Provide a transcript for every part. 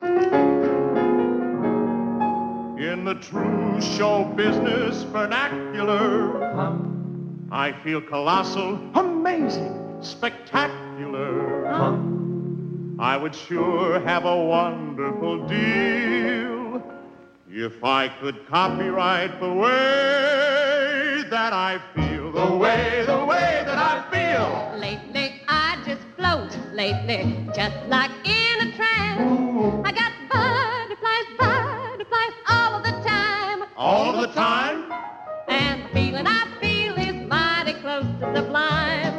In the true show business vernacular, I feel colossal, amazing, spectacular. I would sure have a wonderful deal if I could copyright the way that I feel, the way, the way that I feel. Lately, I just float. Lately, just like in All the time? And the feeling I feel is mighty close to sublime.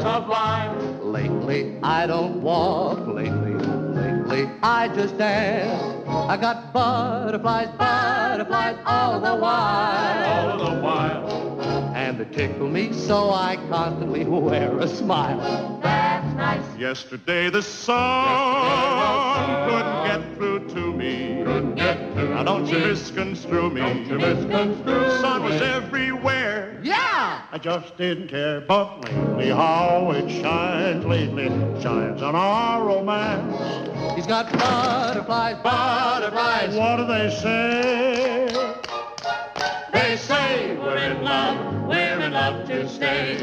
Sublime. Lately, I don't walk. Lately, lately, I just dance. I got butterflies, butterflies all the while. All the while. And they tickle me so I constantly wear a smile. That's nice. Yesterday the sun couldn't get through to me. Now don't you misconstrue me. The sun was everywhere. Yeah! I just didn't care, but lately how it shines lately shines on our romance. He's got butterflies, butterflies. What do they say? They say we're in love, we're in love to stay.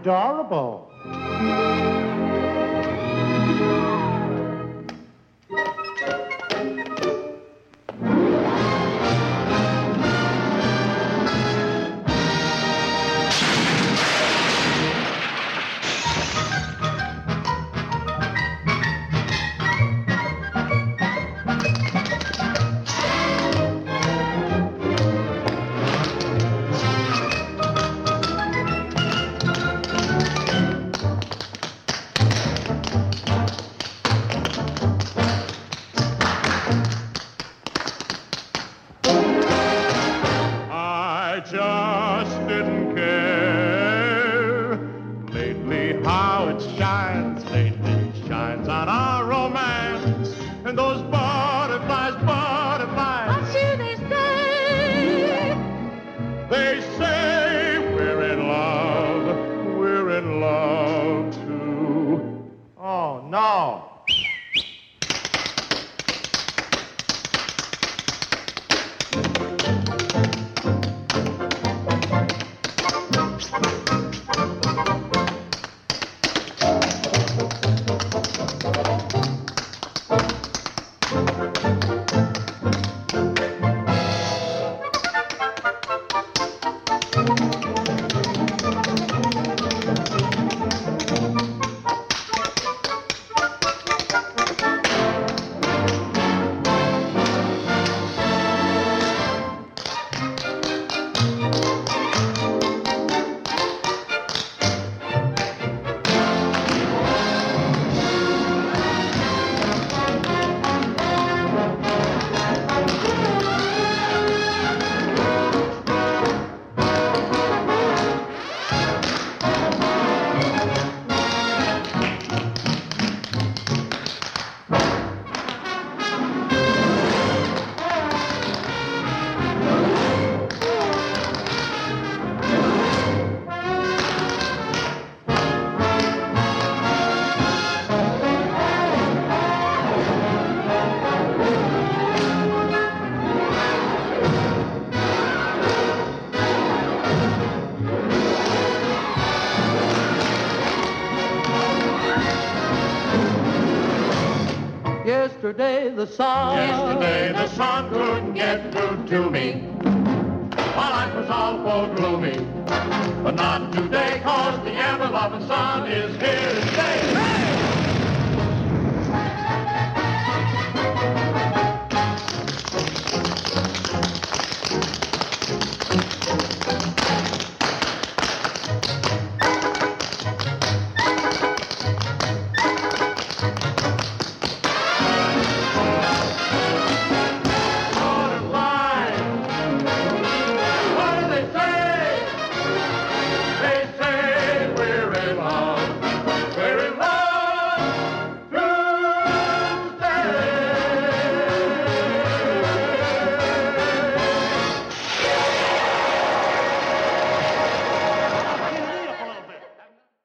Adorable. Just didn't care. Yesterday the sun. Yesterday the sun couldn't get through to me. My life was awful gloomy. But not today, cause the ever-loving sun is here